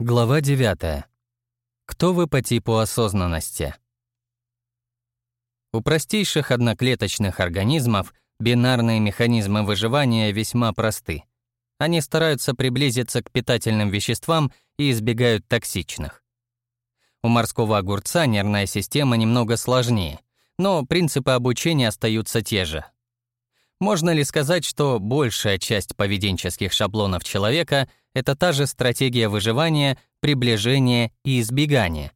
Глава 9. Кто вы по типу осознанности? У простейших одноклеточных организмов бинарные механизмы выживания весьма просты. Они стараются приблизиться к питательным веществам и избегают токсичных. У морского огурца нервная система немного сложнее, но принципы обучения остаются те же. Можно ли сказать, что большая часть поведенческих шаблонов человека — это та же стратегия выживания, приближения и избегания.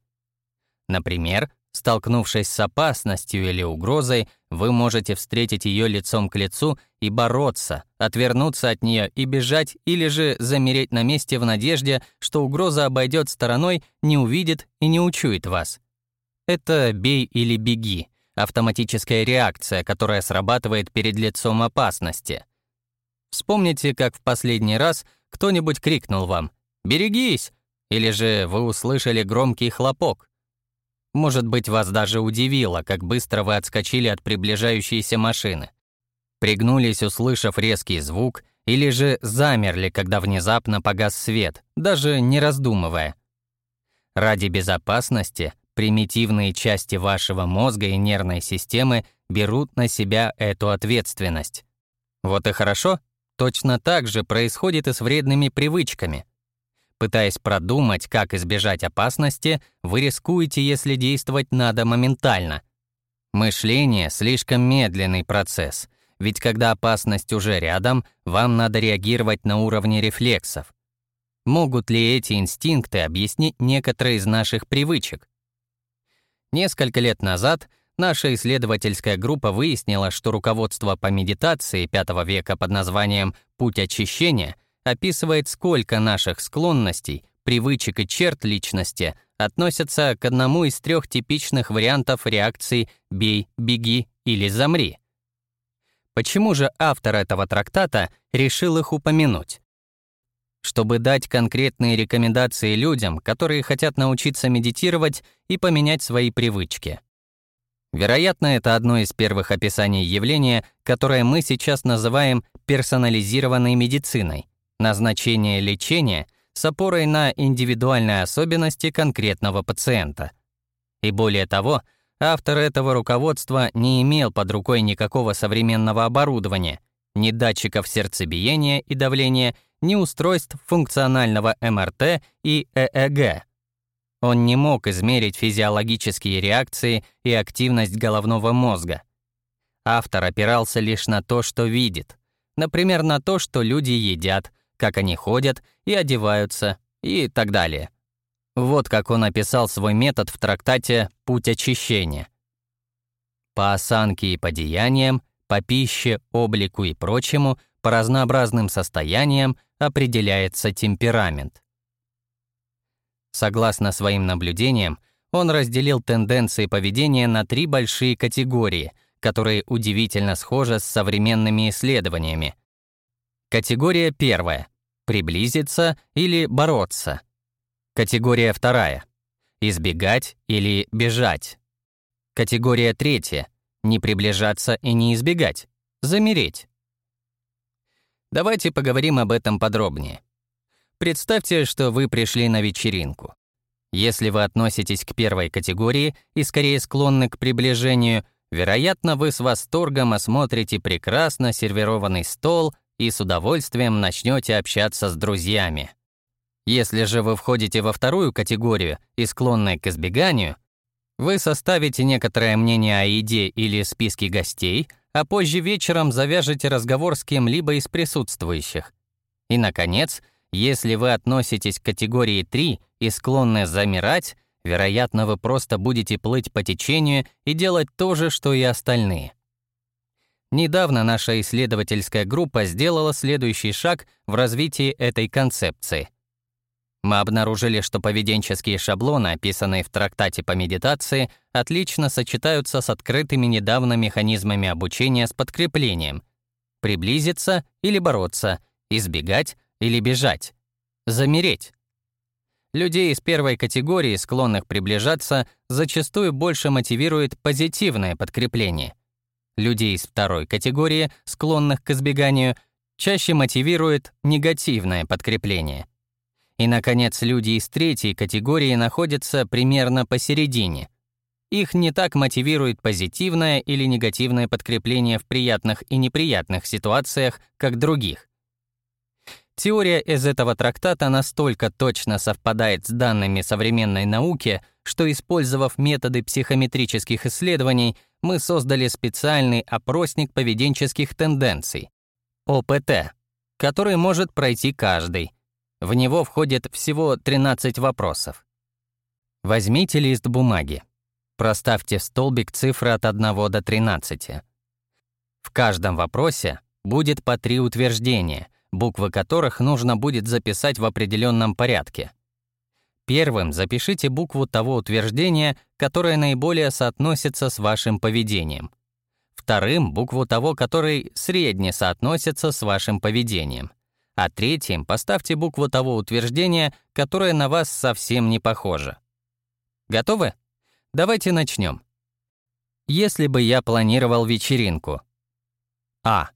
Например, столкнувшись с опасностью или угрозой, вы можете встретить ее лицом к лицу и бороться, отвернуться от нее и бежать, или же замереть на месте в надежде, что угроза обойдет стороной, не увидит и не учует вас. Это «бей или беги», автоматическая реакция, которая срабатывает перед лицом опасности. Вспомните, как в последний раз — кто-нибудь крикнул вам «Берегись!» или же вы услышали громкий хлопок. Может быть, вас даже удивило, как быстро вы отскочили от приближающейся машины. Пригнулись, услышав резкий звук, или же замерли, когда внезапно погас свет, даже не раздумывая. Ради безопасности примитивные части вашего мозга и нервной системы берут на себя эту ответственность. Вот и хорошо, Точно так же происходит и с вредными привычками. Пытаясь продумать, как избежать опасности, вы рискуете, если действовать надо моментально. Мышление — слишком медленный процесс, ведь когда опасность уже рядом, вам надо реагировать на уровне рефлексов. Могут ли эти инстинкты объяснить некоторые из наших привычек? Несколько лет назад Наша исследовательская группа выяснила, что руководство по медитации V века под названием «Путь очищения» описывает, сколько наших склонностей, привычек и черт личности относятся к одному из трех типичных вариантов реакций «бей», «беги» или «замри». Почему же автор этого трактата решил их упомянуть? Чтобы дать конкретные рекомендации людям, которые хотят научиться медитировать и поменять свои привычки. Вероятно, это одно из первых описаний явления, которое мы сейчас называем персонализированной медициной, назначение лечения с опорой на индивидуальные особенности конкретного пациента. И более того, автор этого руководства не имел под рукой никакого современного оборудования, ни датчиков сердцебиения и давления, ни устройств функционального МРТ и ЭЭГ, он не мог измерить физиологические реакции и активность головного мозга. Автор опирался лишь на то, что видит. Например, на то, что люди едят, как они ходят и одеваются и так далее. Вот как он описал свой метод в трактате «Путь очищения». По осанке и по деяниям, по пище, облику и прочему, по разнообразным состояниям определяется темперамент. Согласно своим наблюдениям, он разделил тенденции поведения на три большие категории, которые удивительно схожи с современными исследованиями. Категория первая — приблизиться или бороться. Категория вторая — избегать или бежать. Категория третья — не приближаться и не избегать, замереть. Давайте поговорим об этом подробнее. Представьте, что вы пришли на вечеринку. Если вы относитесь к первой категории и скорее склонны к приближению, вероятно, вы с восторгом осмотрите прекрасно сервированный стол и с удовольствием начнете общаться с друзьями. Если же вы входите во вторую категорию и склонны к избеганию, вы составите некоторое мнение о еде или списке гостей, а позже вечером завяжете разговор с кем-либо из присутствующих. И, наконец, если вы относитесь к категории 3 и склонны замирать, вероятно, вы просто будете плыть по течению и делать то же, что и остальные. Недавно наша исследовательская группа сделала следующий шаг в развитии этой концепции. Мы обнаружили, что поведенческие шаблоны, описанные в трактате по медитации, отлично сочетаются с открытыми недавно механизмами обучения с подкреплением. Приблизиться или бороться, избегать или бежать. Замереть. Людей из первой категории, склонных приближаться, зачастую больше мотивирует позитивное подкрепление. Людей из второй категории, склонных к избеганию, чаще мотивирует негативное подкрепление. И, наконец, люди из третьей категории находятся примерно посередине. Их не так мотивирует позитивное или негативное подкрепление в приятных и неприятных ситуациях, как других. Теория из этого трактата настолько точно совпадает с данными современной науки, что, использовав методы психометрических исследований, мы создали специальный опросник поведенческих тенденций — ОПТ, который может пройти каждый. В него входит всего 13 вопросов. Возьмите лист бумаги. Проставьте в столбик цифры от 1 до 13. В каждом вопросе будет по три утверждения, буквы которых нужно будет записать в определенном порядке. Первым запишите букву того утверждения, которое наиболее соотносится с вашим поведением. Вторым — букву того, который средне соотносится с вашим поведением. А третьим поставьте букву того утверждения, которое на вас совсем не похоже. Готовы? Давайте начнем. Если бы я планировал вечеринку. А.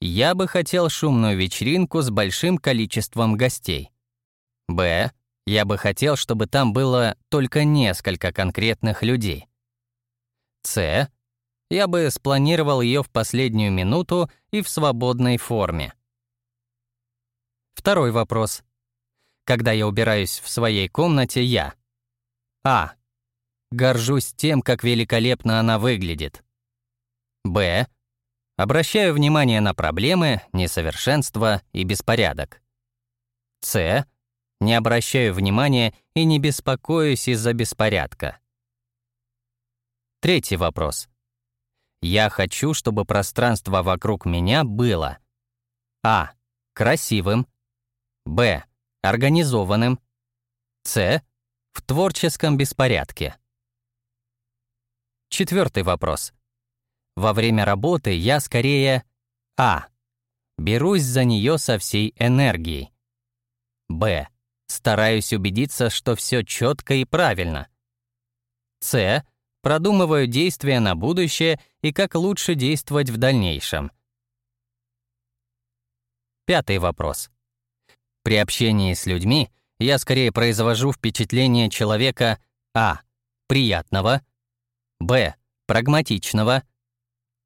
Я бы хотел шумную вечеринку с большим количеством гостей. Б. Я бы хотел, чтобы там было только несколько конкретных людей. С. Я бы спланировал ее в последнюю минуту и в свободной форме. Второй вопрос. Когда я убираюсь в своей комнате, я А. Горжусь тем, как великолепно она выглядит. Б. Обращаю внимание на проблемы, несовершенства и беспорядок. С не обращаю внимания и не беспокоюсь из-за беспорядка. Третий вопрос. Я хочу, чтобы пространство вокруг меня было А. Красивым. Б. Организованным. С. В творческом беспорядке. Четвертый вопрос. Во время работы я скорее А. Берусь за нее со всей энергией. Б. Стараюсь убедиться, что все четко и правильно. С. Продумываю действия на будущее и как лучше действовать в дальнейшем. Пятый вопрос. При общении с людьми я скорее произвожу впечатление человека А. Приятного, Б. Прагматичного,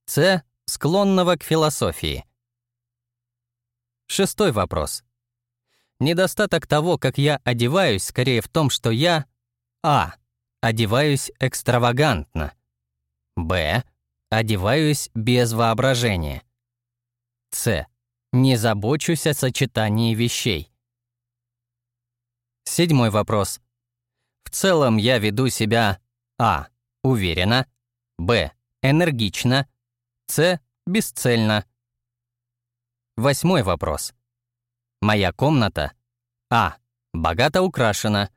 С. Склонного к философии. Шестой вопрос. Недостаток того, как я одеваюсь, скорее в том, что я А. Одеваюсь экстравагантно. Б. Одеваюсь без воображения. С. Не забочусь о сочетании вещей. Седьмой вопрос. В целом я веду себя А. Уверенно. Б. Энергично. С. Бесцельно. Восьмой вопрос. Моя комната А. Богато украшена.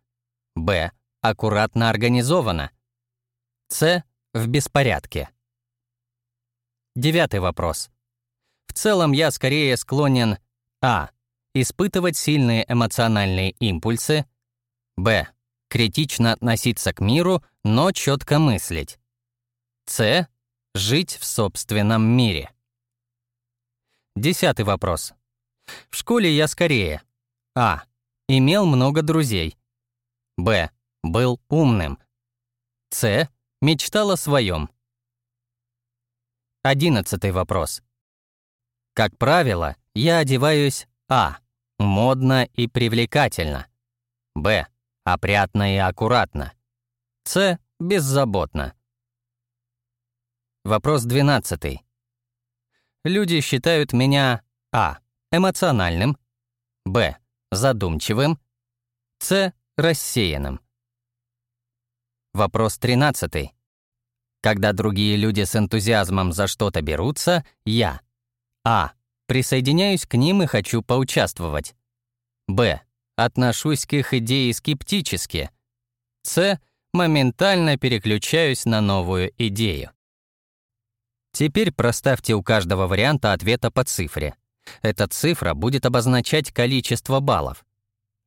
Б. Аккуратно организована. С. В беспорядке. Девятый вопрос. Целом я скорее склонен А. Испытывать сильные эмоциональные импульсы. Б. Критично относиться к миру, но четко мыслить. С. Жить в собственном мире. Десятый вопрос. В школе я скорее А. Имел много друзей. Б. Был умным. С. Мечтал о своем. Одиннадцатый вопрос. Как правило, я одеваюсь А. Модно и привлекательно. Б. Опрятно и аккуратно. С. Беззаботно. Вопрос двенадцатый. Люди считают меня А эмоциональным, б. задумчивым, с. рассеянным. Вопрос 13. Когда другие люди с энтузиазмом за что-то берутся, я а. присоединяюсь к ним и хочу поучаствовать. б. отношусь к их идее скептически. с. моментально переключаюсь на новую идею. Теперь проставьте у каждого варианта ответа по цифре. Эта цифра будет обозначать количество баллов.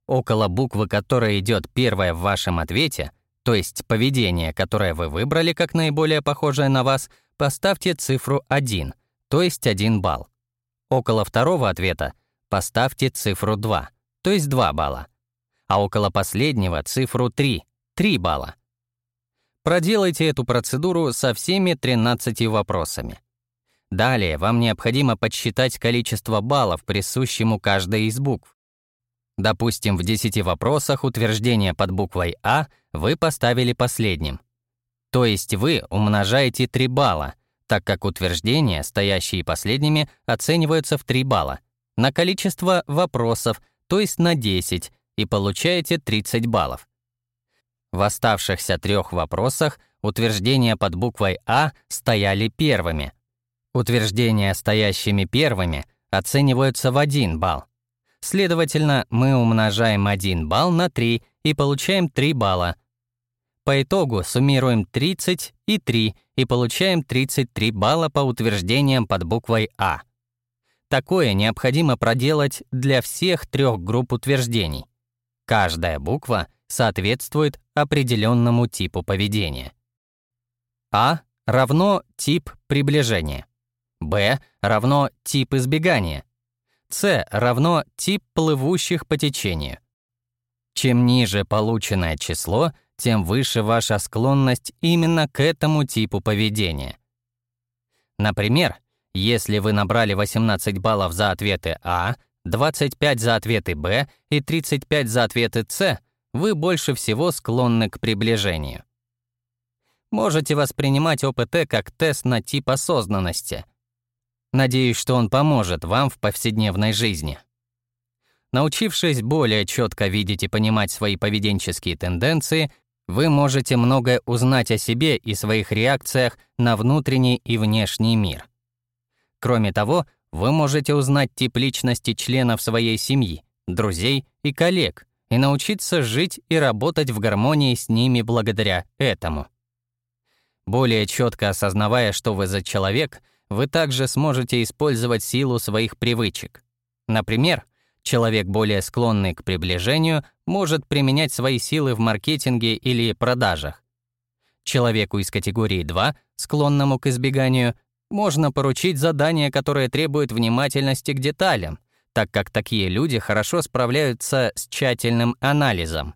Около буквы, которая идет первая в вашем ответе, то есть поведение, которое вы выбрали как наиболее похожее на вас, поставьте цифру 1, то есть 1 балл. Около второго ответа поставьте цифру 2, то есть 2 балла. а около последнего цифру 3 — 3 балла. Проделайте эту процедуру со всеми 13 вопросами. Далее вам необходимо подсчитать количество баллов, присущему каждой из букв. Допустим, в 10 вопросах утверждение под буквой А вы поставили последним. То есть вы умножаете 3 балла, так как утверждения, стоящие последними, оцениваются в 3 балла, на количество вопросов, то есть на 10, и получаете 30 баллов. В оставшихся трех вопросах утверждения под буквой А стояли первыми. Утверждения, стоящими первыми, оцениваются в 1 балл. Следовательно, мы умножаем 1 балл на 3 и получаем 3 балла. По итогу суммируем 30 и 3 и получаем 33 балла по утверждениям под буквой А. Такое необходимо проделать для всех трех групп утверждений. Каждая буква соответствует определенному типу поведения. А равно тип приближения. Б равно тип избегания. С равно тип плывущих по течению. Чем ниже полученное число, тем выше ваша склонность именно к этому типу поведения. Например, если вы набрали 18 баллов за ответы А, 25 за ответы Б и 35 за ответы С, вы больше всего склонны к приближению. Можете воспринимать ОПТ как тест на тип осознанности. Надеюсь, что он поможет вам в повседневной жизни. Научившись более четко видеть и понимать свои поведенческие тенденции, вы можете многое узнать о себе и своих реакциях на внутренний и внешний мир. Кроме того, вы можете узнать тип личности членов своей семьи, друзей и коллег и научиться жить и работать в гармонии с ними благодаря этому. Более четко осознавая, что вы за человек, вы также сможете использовать силу своих привычек. Например, Человек, более склонный к приближению, может применять свои силы в маркетинге или продажах. Человеку из категории 2, склонному к избеганию, можно поручить задание, которое требует внимательности к деталям, так как такие люди хорошо справляются с тщательным анализом.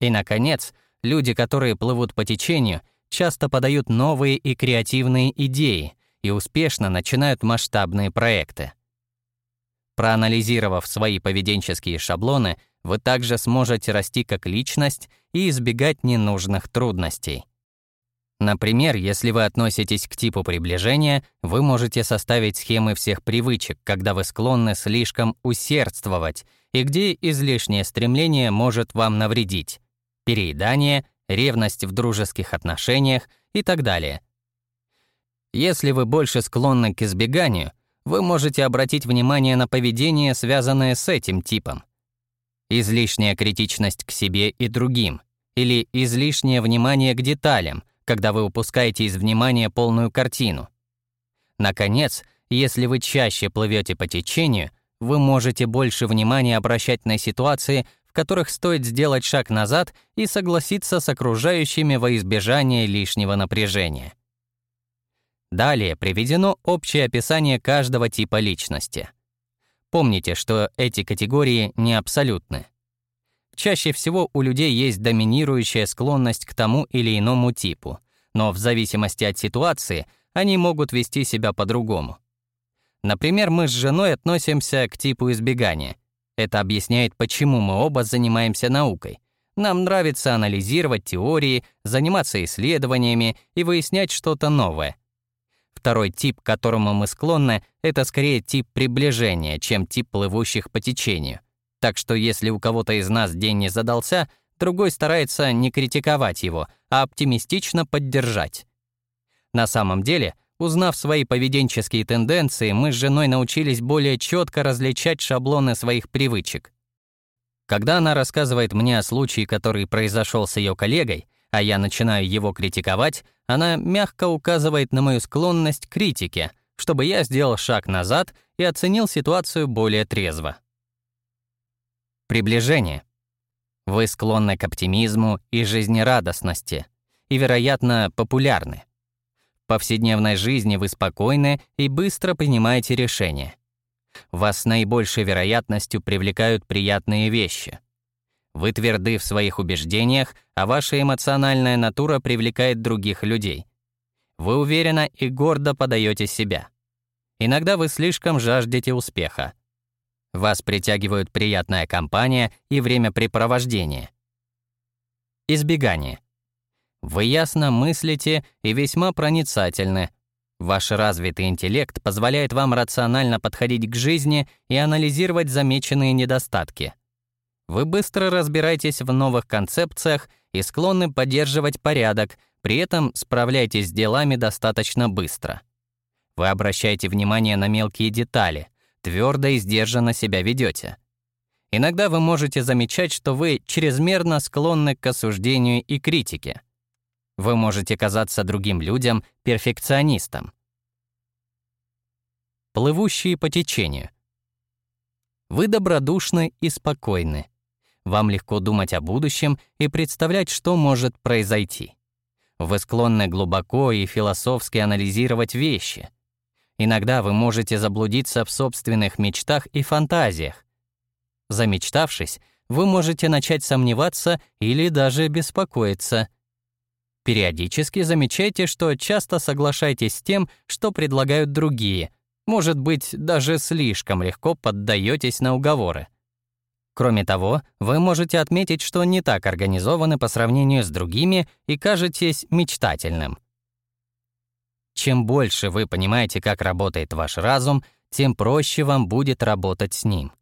И, наконец, люди, которые плывут по течению, часто подают новые и креативные идеи и успешно начинают масштабные проекты. Проанализировав свои поведенческие шаблоны, вы также сможете расти как личность и избегать ненужных трудностей. Например, если вы относитесь к типу приближения, вы можете составить схемы всех привычек, когда вы склонны слишком усердствовать и где излишнее стремление может вам навредить. Переедание, ревность в дружеских отношениях и так далее. Если вы больше склонны к избеганию, вы можете обратить внимание на поведение, связанное с этим типом. Излишняя критичность к себе и другим, или излишнее внимание к деталям, когда вы упускаете из внимания полную картину. Наконец, если вы чаще плывете по течению, вы можете больше внимания обращать на ситуации, в которых стоит сделать шаг назад и согласиться с окружающими во избежание лишнего напряжения. Далее приведено общее описание каждого типа личности. Помните, что эти категории не абсолютны. Чаще всего у людей есть доминирующая склонность к тому или иному типу, но в зависимости от ситуации они могут вести себя по-другому. Например, мы с женой относимся к типу избегания. Это объясняет, почему мы оба занимаемся наукой. Нам нравится анализировать теории, заниматься исследованиями и выяснять что-то новое. Второй тип, к которому мы склонны, это скорее тип приближения, чем тип плывущих по течению. Так что если у кого-то из нас день не задался, другой старается не критиковать его, а оптимистично поддержать. На самом деле, узнав свои поведенческие тенденции, мы с женой научились более четко различать шаблоны своих привычек. Когда она рассказывает мне о случае, который произошел с ее коллегой, а я начинаю его критиковать, она мягко указывает на мою склонность к критике, чтобы я сделал шаг назад и оценил ситуацию более трезво. Приближение. Вы склонны к оптимизму и жизнерадостности и, вероятно, популярны. В повседневной жизни вы спокойны и быстро принимаете решения. Вас с наибольшей вероятностью привлекают приятные вещи. Вы тверды в своих убеждениях, а ваша эмоциональная натура привлекает других людей. Вы уверенно и гордо подаете себя. Иногда вы слишком жаждете успеха. Вас притягивают приятная компания и времяпрепровождение. Избегание. Вы ясно мыслите и весьма проницательны. Ваш развитый интеллект позволяет вам рационально подходить к жизни и анализировать замеченные недостатки. Вы быстро разбираетесь в новых концепциях и склонны поддерживать порядок, при этом справляетесь с делами достаточно быстро. Вы обращаете внимание на мелкие детали, твердо и сдержанно себя ведете. Иногда вы можете замечать, что вы чрезмерно склонны к осуждению и критике. Вы можете казаться другим людям перфекционистом. Плывущие по течению. Вы добродушны и спокойны. Вам легко думать о будущем и представлять, что может произойти. Вы склонны глубоко и философски анализировать вещи. Иногда вы можете заблудиться в собственных мечтах и фантазиях. Замечтавшись, вы можете начать сомневаться или даже беспокоиться. Периодически замечайте, что часто соглашаетесь с тем, что предлагают другие. Может быть, даже слишком легко поддаетесь на уговоры. Кроме того, вы можете отметить, что не так организованы по сравнению с другими и кажетесь мечтательным. Чем больше вы понимаете, как работает ваш разум, тем проще вам будет работать с ним.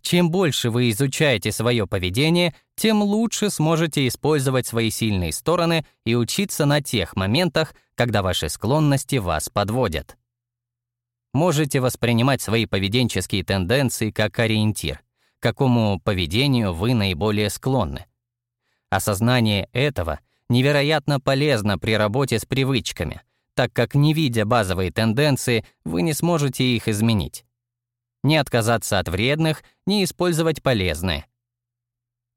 Чем больше вы изучаете свое поведение, тем лучше сможете использовать свои сильные стороны и учиться на тех моментах, когда ваши склонности вас подводят. Можете воспринимать свои поведенческие тенденции как ориентир — к какому поведению вы наиболее склонны. Осознание этого невероятно полезно при работе с привычками, так как, не видя базовые тенденции, вы не сможете их изменить. Не отказаться от вредных, не использовать полезные.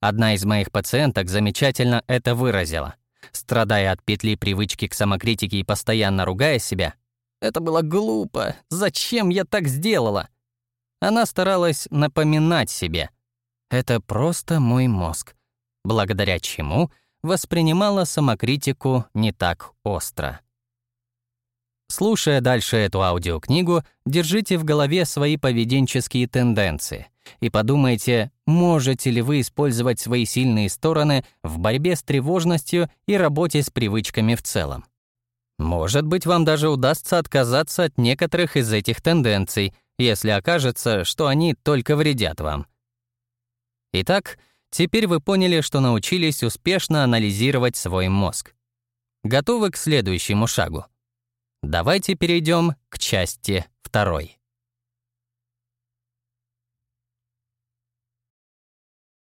Одна из моих пациенток замечательно это выразила. Страдая от петли привычки к самокритике и постоянно ругая себя, «Это было глупо! Зачем я так сделала?» Она старалась напоминать себе. Это просто мой мозг, благодаря чему воспринимала самокритику не так остро. Слушая дальше эту аудиокнигу, держите в голове свои поведенческие тенденции и подумайте, можете ли вы использовать свои сильные стороны в борьбе с тревожностью и работе с привычками в целом. Может быть, вам даже удастся отказаться от некоторых из этих тенденций — если окажется, что они только вредят вам. Итак, теперь вы поняли, что научились успешно анализировать свой мозг. Готовы к следующему шагу? Давайте перейдем к части второй.